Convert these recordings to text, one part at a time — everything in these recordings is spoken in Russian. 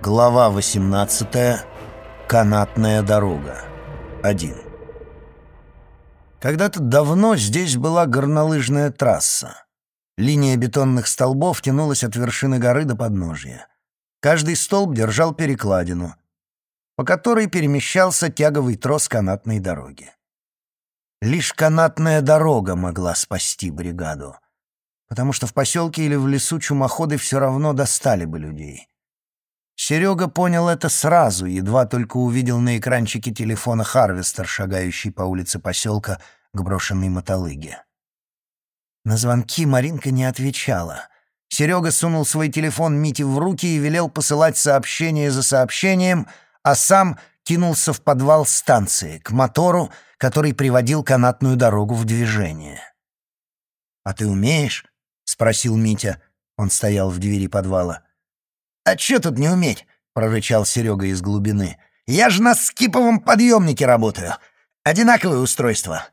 Глава 18. Канатная дорога. 1. Когда-то давно здесь была горнолыжная трасса. Линия бетонных столбов тянулась от вершины горы до подножия. Каждый столб держал перекладину, по которой перемещался тяговый трос канатной дороги. Лишь канатная дорога могла спасти бригаду, потому что в поселке или в лесу чумоходы все равно достали бы людей. Серега понял это сразу, едва только увидел на экранчике телефона Харвестер, шагающий по улице поселка к брошенной мотолыге. На звонки Маринка не отвечала. Серега сунул свой телефон Мите в руки и велел посылать сообщение за сообщением, а сам кинулся в подвал станции, к мотору, который приводил канатную дорогу в движение. «А ты умеешь?» — спросил Митя. Он стоял в двери подвала. «А чё тут не уметь?» — прорычал Серега из глубины. «Я же на скиповом подъемнике работаю. Одинаковое устройство».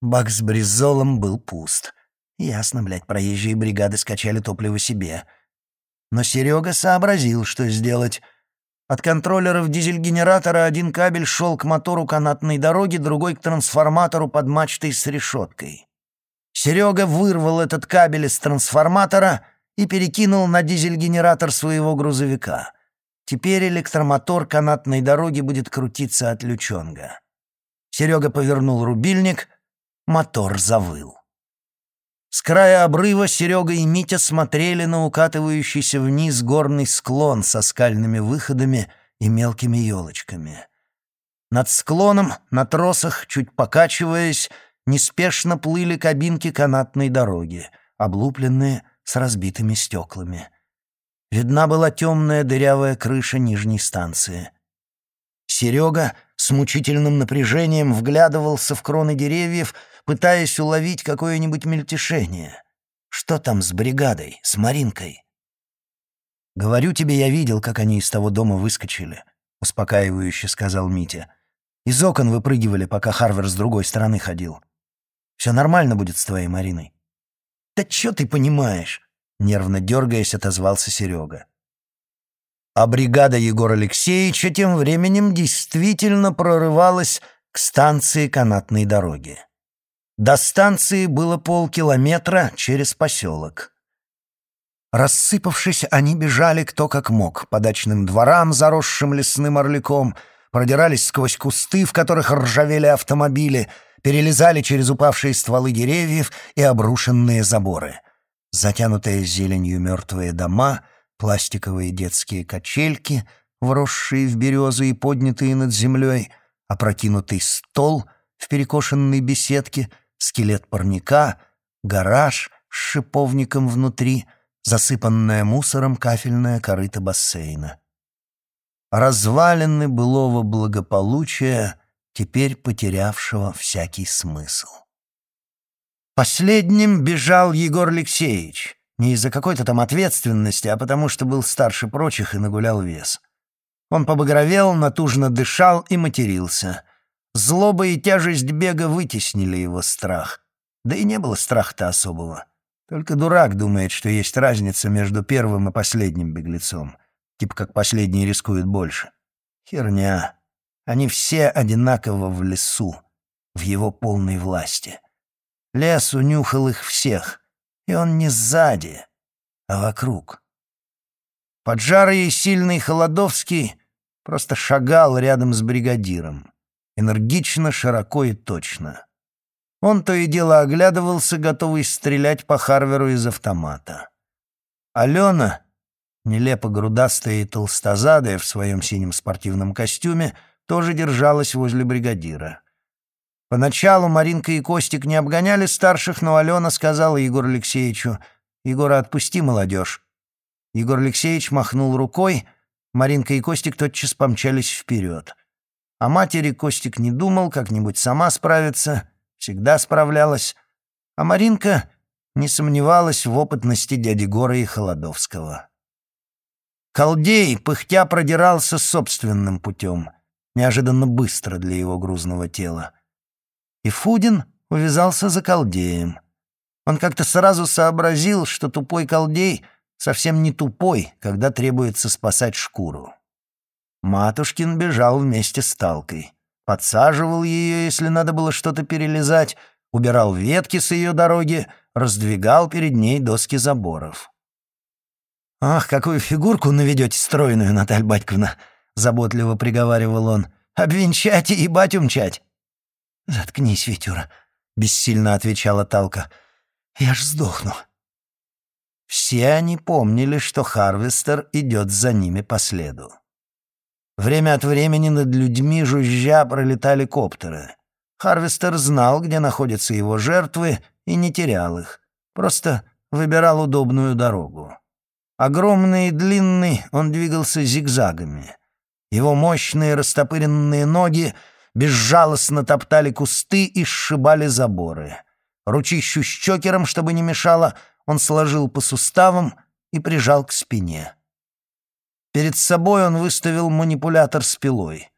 Бак с бризолом был пуст. Ясно, блядь, проезжие бригады скачали топливо себе. Но Серега сообразил, что сделать. От контроллеров дизель-генератора один кабель шел к мотору канатной дороги, другой — к трансформатору под мачтой с решеткой. Серега вырвал этот кабель из трансформатора и перекинул на дизель-генератор своего грузовика. Теперь электромотор канатной дороги будет крутиться от лючонга. Серега повернул рубильник — Мотор завыл. С края обрыва Серега и Митя смотрели на укатывающийся вниз горный склон со скальными выходами и мелкими елочками. Над склоном, на тросах, чуть покачиваясь, неспешно плыли кабинки канатной дороги, облупленные с разбитыми стеклами. Видна была темная дырявая крыша нижней станции. Серега с мучительным напряжением вглядывался в кроны деревьев, пытаясь уловить какое-нибудь мельтешение. Что там с бригадой, с Маринкой? «Говорю тебе, я видел, как они из того дома выскочили», — успокаивающе сказал Митя. «Из окон выпрыгивали, пока Харвер с другой стороны ходил. Все нормально будет с твоей Мариной». «Да что ты понимаешь?» — нервно дергаясь, отозвался Серега. А бригада Егора Алексеевича тем временем действительно прорывалась к станции канатной дороги. До станции было полкилометра через поселок. Рассыпавшись, они бежали кто как мог, по дачным дворам, заросшим лесным орликом, продирались сквозь кусты, в которых ржавели автомобили, перелезали через упавшие стволы деревьев и обрушенные заборы. Затянутые зеленью мертвые дома — пластиковые детские качельки, вросшие в березу и поднятые над землей, опрокинутый стол в перекошенной беседке, скелет парника, гараж с шиповником внутри, засыпанная мусором кафельная корыта бассейна. Развалины былого благополучия, теперь потерявшего всякий смысл. Последним бежал Егор Алексеевич. Не из-за какой-то там ответственности, а потому что был старше прочих и нагулял вес. Он побагровел, натужно дышал и матерился. Злоба и тяжесть бега вытеснили его страх. Да и не было страха-то особого. Только дурак думает, что есть разница между первым и последним беглецом. Типа как последний рискует больше. Херня. Они все одинаково в лесу, в его полной власти. Лес унюхал их всех — и он не сзади, а вокруг. Поджарый и сильный Холодовский просто шагал рядом с бригадиром. Энергично, широко и точно. Он то и дело оглядывался, готовый стрелять по Харверу из автомата. Алена, нелепо грудастая и толстозадая в своем синем спортивном костюме, тоже держалась возле бригадира. Поначалу Маринка и Костик не обгоняли старших, но Алена сказала Егору Алексеевичу, «Егора, отпусти молодежь». Егор Алексеевич махнул рукой, Маринка и Костик тотчас помчались вперед. О матери Костик не думал, как-нибудь сама справится, всегда справлялась. А Маринка не сомневалась в опытности дяди Гора и Холодовского. Колдей, пыхтя, продирался собственным путем, неожиданно быстро для его грузного тела и Фудин увязался за колдеем. Он как-то сразу сообразил, что тупой колдей совсем не тупой, когда требуется спасать шкуру. Матушкин бежал вместе с Талкой. Подсаживал ее, если надо было что-то перелезать, убирал ветки с ее дороги, раздвигал перед ней доски заборов. «Ах, какую фигурку наведете стройную, Наталья Батьковна!» — заботливо приговаривал он. «Обвенчать и ебать умчать!» «Заткнись, Витюра!» — бессильно отвечала Талка. «Я ж сдохну!» Все они помнили, что Харвестер идет за ними по следу. Время от времени над людьми жужжа пролетали коптеры. Харвестер знал, где находятся его жертвы, и не терял их. Просто выбирал удобную дорогу. Огромный и длинный, он двигался зигзагами. Его мощные растопыренные ноги безжалостно топтали кусты и сшибали заборы. Ручищу с чокером, чтобы не мешало, он сложил по суставам и прижал к спине. Перед собой он выставил манипулятор с пилой.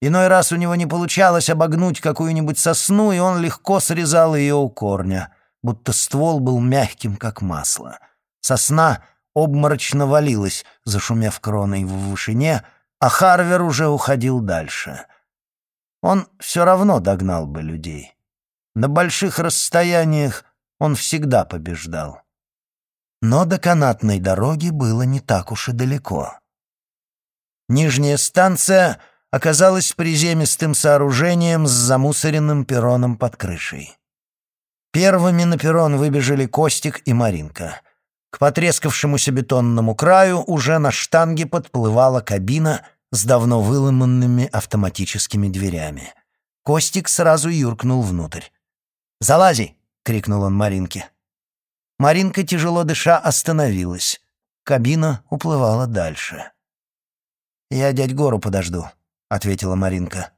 Иной раз у него не получалось обогнуть какую-нибудь сосну, и он легко срезал ее у корня, будто ствол был мягким, как масло. Сосна обморочно валилась, зашумев кроной в вышине, а Харвер уже уходил дальше. Он все равно догнал бы людей. На больших расстояниях он всегда побеждал. Но до канатной дороги было не так уж и далеко. Нижняя станция оказалась приземистым сооружением с замусоренным перроном под крышей. Первыми на перрон выбежали Костик и Маринка. К потрескавшемуся бетонному краю уже на штанге подплывала кабина с давно выломанными автоматическими дверями. Костик сразу юркнул внутрь. «Залази!» — крикнул он Маринке. Маринка, тяжело дыша, остановилась. Кабина уплывала дальше. «Я дядь Гору подожду», — ответила Маринка.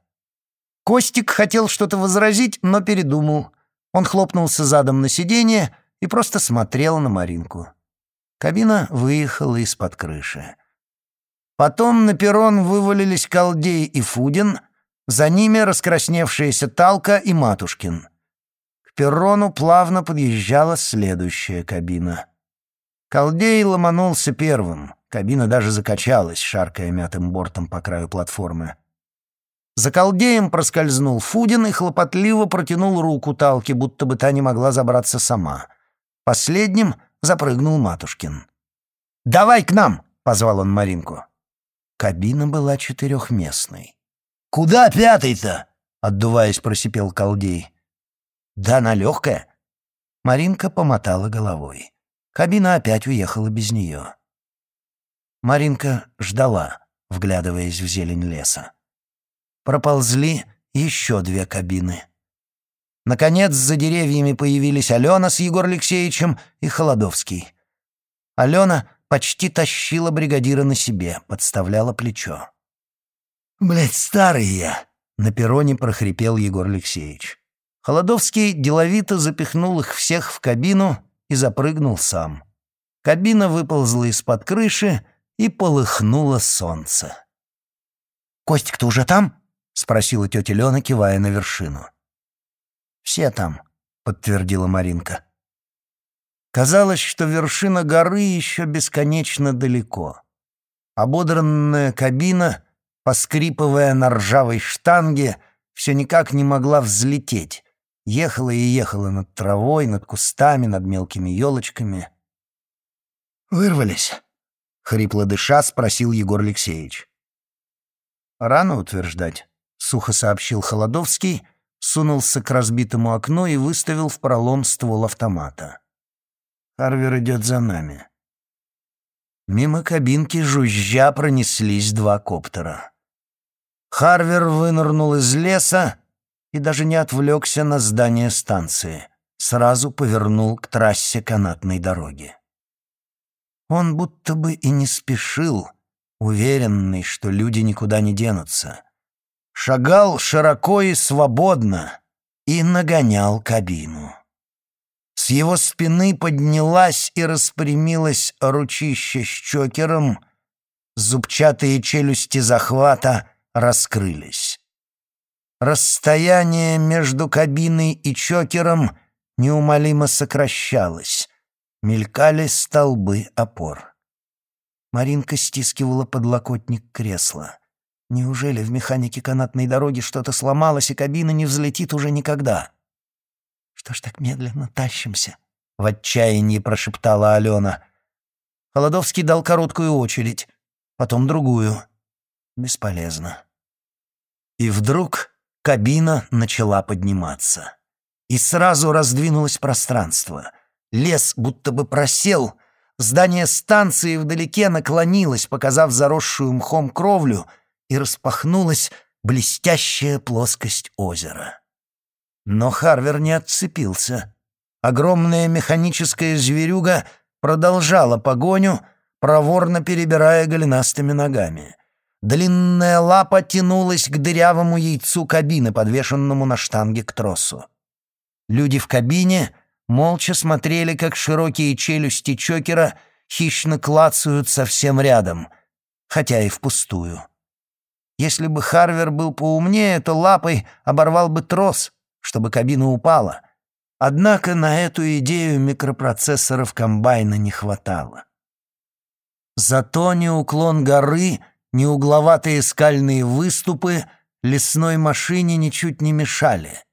Костик хотел что-то возразить, но передумал. Он хлопнулся задом на сиденье и просто смотрел на Маринку. Кабина выехала из-под крыши. Потом на перрон вывалились Колдей и Фудин, за ними раскрасневшаяся Талка и Матушкин. К перрону плавно подъезжала следующая кабина. Колдей ломанулся первым. Кабина даже закачалась, шаркая мятым бортом по краю платформы. За колдеем проскользнул Фудин и хлопотливо протянул руку Талке, будто бы та не могла забраться сама. Последним запрыгнул Матушкин. «Давай к нам!» — позвал он Маринку. Кабина была четырехместной. «Куда пятый-то?» — отдуваясь, просипел колдей. «Да она легкая». Маринка помотала головой. Кабина опять уехала без нее. Маринка ждала, вглядываясь в зелень леса. Проползли еще две кабины. Наконец, за деревьями появились Алена с Егор Алексеевичем и Холодовский. Алена почти тащила бригадира на себе, подставляла плечо. «Блядь, старый я!» — на перроне прохрипел Егор Алексеевич. Холодовский деловито запихнул их всех в кабину и запрыгнул сам. Кабина выползла из-под крыши и полыхнуло солнце. «Костик, ты уже там?» — спросила тетя Лена, кивая на вершину. «Все там», — подтвердила Маринка. Казалось, что вершина горы еще бесконечно далеко. Ободранная кабина, поскрипывая на ржавой штанге, все никак не могла взлететь. Ехала и ехала над травой, над кустами, над мелкими елочками. «Вырвались?» — хрипло дыша спросил Егор Алексеевич. «Рано утверждать», — сухо сообщил Холодовский, сунулся к разбитому окну и выставил в пролом ствол автомата. Харвер идет за нами. Мимо кабинки жужжа пронеслись два коптера. Харвер вынырнул из леса и даже не отвлекся на здание станции. Сразу повернул к трассе канатной дороги. Он будто бы и не спешил, уверенный, что люди никуда не денутся. Шагал широко и свободно и нагонял кабину. С его спины поднялась и распрямилась ручище с чокером, зубчатые челюсти захвата раскрылись. Расстояние между кабиной и чокером неумолимо сокращалось. мелькали столбы опор. Маринка стискивала подлокотник кресла. Неужели в механике канатной дороги что-то сломалось, и кабина не взлетит уже никогда? «Что ж так медленно тащимся?» — в отчаянии прошептала Алена. Холодовский дал короткую очередь, потом другую. Бесполезно. И вдруг кабина начала подниматься. И сразу раздвинулось пространство. Лес будто бы просел, здание станции вдалеке наклонилось, показав заросшую мхом кровлю, и распахнулась блестящая плоскость озера. Но Харвер не отцепился. Огромная механическая зверюга продолжала погоню, проворно перебирая голенастыми ногами. Длинная лапа тянулась к дырявому яйцу кабины, подвешенному на штанге к тросу. Люди в кабине молча смотрели, как широкие челюсти Чокера хищно клацают совсем рядом, хотя и впустую. Если бы Харвер был поумнее, то лапой оборвал бы трос, чтобы кабина упала. Однако на эту идею микропроцессоров комбайна не хватало. Зато ни уклон горы, ни угловатые скальные выступы лесной машине ничуть не мешали.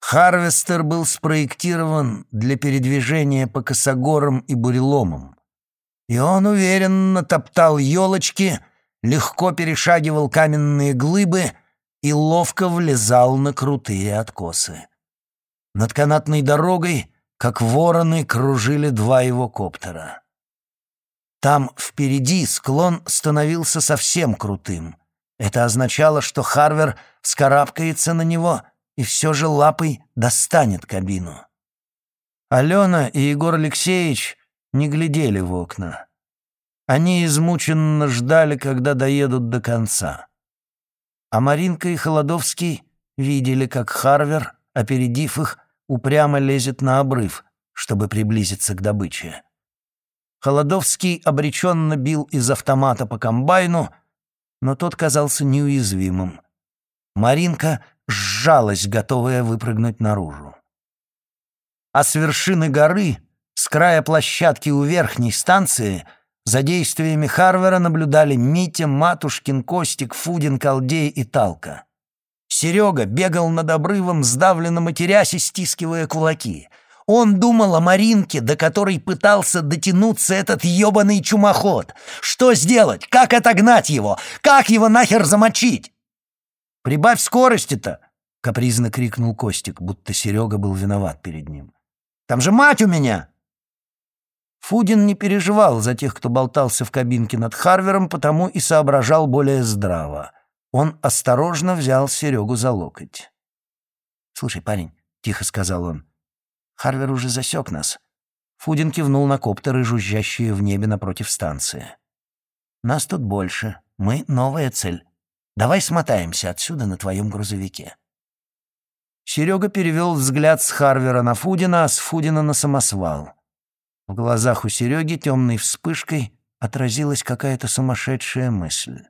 Харвестер был спроектирован для передвижения по косогорам и буреломам. И он уверенно топтал елочки, легко перешагивал каменные глыбы и ловко влезал на крутые откосы. Над канатной дорогой, как вороны, кружили два его коптера. Там впереди склон становился совсем крутым. Это означало, что Харвер вскарабкается на него — и все же лапой достанет кабину. Алена и Егор Алексеевич не глядели в окна. Они измученно ждали, когда доедут до конца. А Маринка и Холодовский видели, как Харвер, опередив их, упрямо лезет на обрыв, чтобы приблизиться к добыче. Холодовский обреченно бил из автомата по комбайну, но тот казался неуязвимым. Маринка сжалась, готовая выпрыгнуть наружу. А с вершины горы, с края площадки у верхней станции, за действиями Харвера наблюдали Митя, Матушкин, Костик, Фудин, Колдей и Талка. Серега бегал над обрывом, сдавленно матерясь и стискивая кулаки. Он думал о Маринке, до которой пытался дотянуться этот ебаный чумоход. Что сделать? Как отогнать его? Как его нахер замочить? Прибавь скорости-то!» — капризно крикнул Костик, будто Серега был виноват перед ним. «Там же мать у меня!» Фудин не переживал за тех, кто болтался в кабинке над Харвером, потому и соображал более здраво. Он осторожно взял Серегу за локоть. «Слушай, парень», — тихо сказал он, — «Харвер уже засек нас». Фудин кивнул на коптеры, жужжащие в небе напротив станции. «Нас тут больше. Мы — новая цель. Давай смотаемся отсюда на твоем грузовике». Серега перевел взгляд с Харвера на Фудина, а с Фудина на самосвал. В глазах у Сереги темной вспышкой отразилась какая-то сумасшедшая мысль.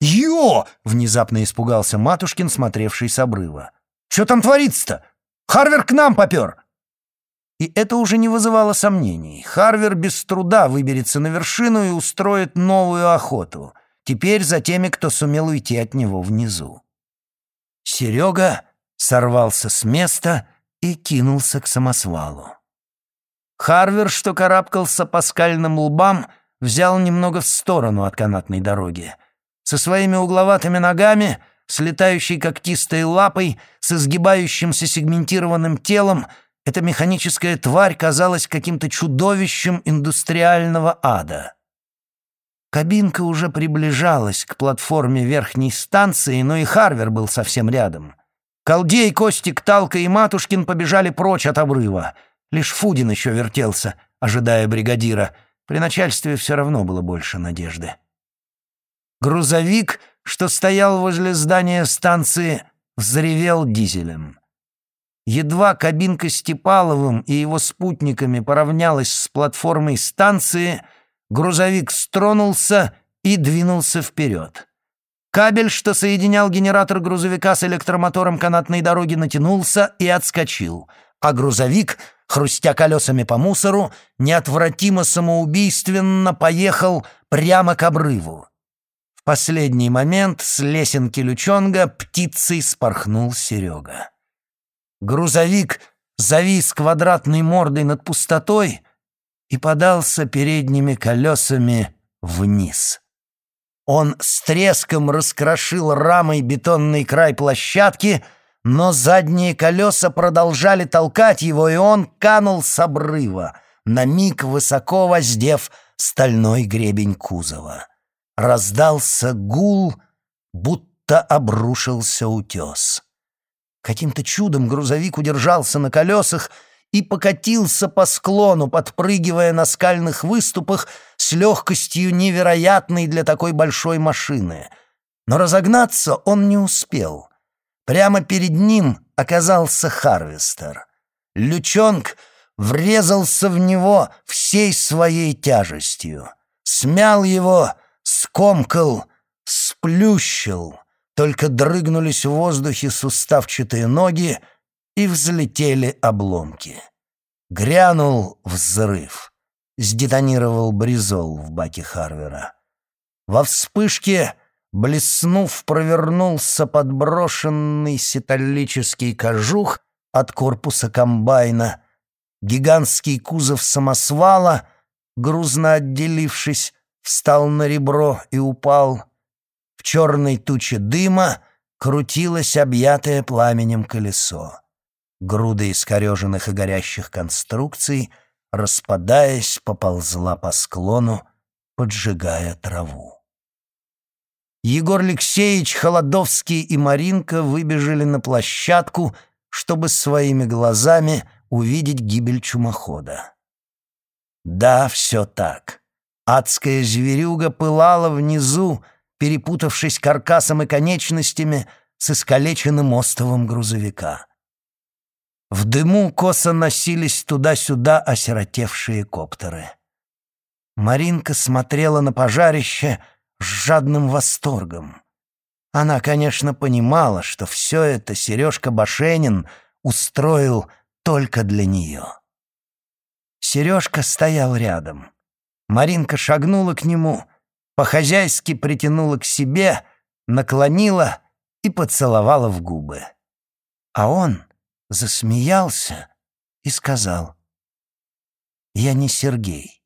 «Ё!» — внезапно испугался Матушкин, смотревший с обрыва. «Чё там творится-то? Харвер к нам попёр!» И это уже не вызывало сомнений. Харвер без труда выберется на вершину и устроит новую охоту — Теперь за теми, кто сумел уйти от него внизу. Серега сорвался с места и кинулся к самосвалу. Харвер, что карабкался по скальным лбам, взял немного в сторону от канатной дороги. Со своими угловатыми ногами, слетающей когтистой лапой, с изгибающимся сегментированным телом, эта механическая тварь казалась каким-то чудовищем индустриального ада. Кабинка уже приближалась к платформе верхней станции, но и Харвер был совсем рядом. Колдей, Костик, Талка и Матушкин побежали прочь от обрыва. Лишь Фудин еще вертелся, ожидая бригадира. При начальстве все равно было больше надежды. Грузовик, что стоял возле здания станции, взревел дизелем. Едва кабинка с Типаловым и его спутниками поравнялась с платформой станции — грузовик стронулся и двинулся вперед. Кабель, что соединял генератор грузовика с электромотором канатной дороги, натянулся и отскочил, а грузовик хрустя колесами по мусору, неотвратимо самоубийственно поехал прямо к обрыву. В последний момент с лесенки Лючонга птицей спорхнул Серега. Грузовик завис квадратной мордой над пустотой и подался передними колесами вниз. Он с треском раскрошил рамой бетонный край площадки, но задние колеса продолжали толкать его, и он канул с обрыва, на миг высоко воздев стальной гребень кузова. Раздался гул, будто обрушился утес. Каким-то чудом грузовик удержался на колесах и покатился по склону, подпрыгивая на скальных выступах с легкостью невероятной для такой большой машины. Но разогнаться он не успел. Прямо перед ним оказался Харвестер. Лючонг врезался в него всей своей тяжестью. Смял его, скомкал, сплющил. Только дрыгнулись в воздухе суставчатые ноги — и взлетели обломки. Грянул взрыв. Сдетонировал бризол в баке Харвера. Во вспышке, блеснув, провернулся подброшенный ситаллический кожух от корпуса комбайна. Гигантский кузов самосвала, грузно отделившись, встал на ребро и упал. В черной туче дыма крутилось объятое пламенем колесо. Груда искореженных и горящих конструкций, распадаясь, поползла по склону, поджигая траву. Егор Алексеевич, Холодовский и Маринка выбежали на площадку, чтобы своими глазами увидеть гибель чумохода. Да, все так. Адская зверюга пылала внизу, перепутавшись каркасом и конечностями с искалеченным остовом грузовика. В дыму косо носились туда-сюда осиротевшие коптеры. Маринка смотрела на пожарище с жадным восторгом. Она, конечно, понимала, что все это Сережка Башенин устроил только для нее. Сережка стоял рядом. Маринка шагнула к нему, по-хозяйски притянула к себе, наклонила и поцеловала в губы. А он засмеялся и сказал, «Я не Сергей.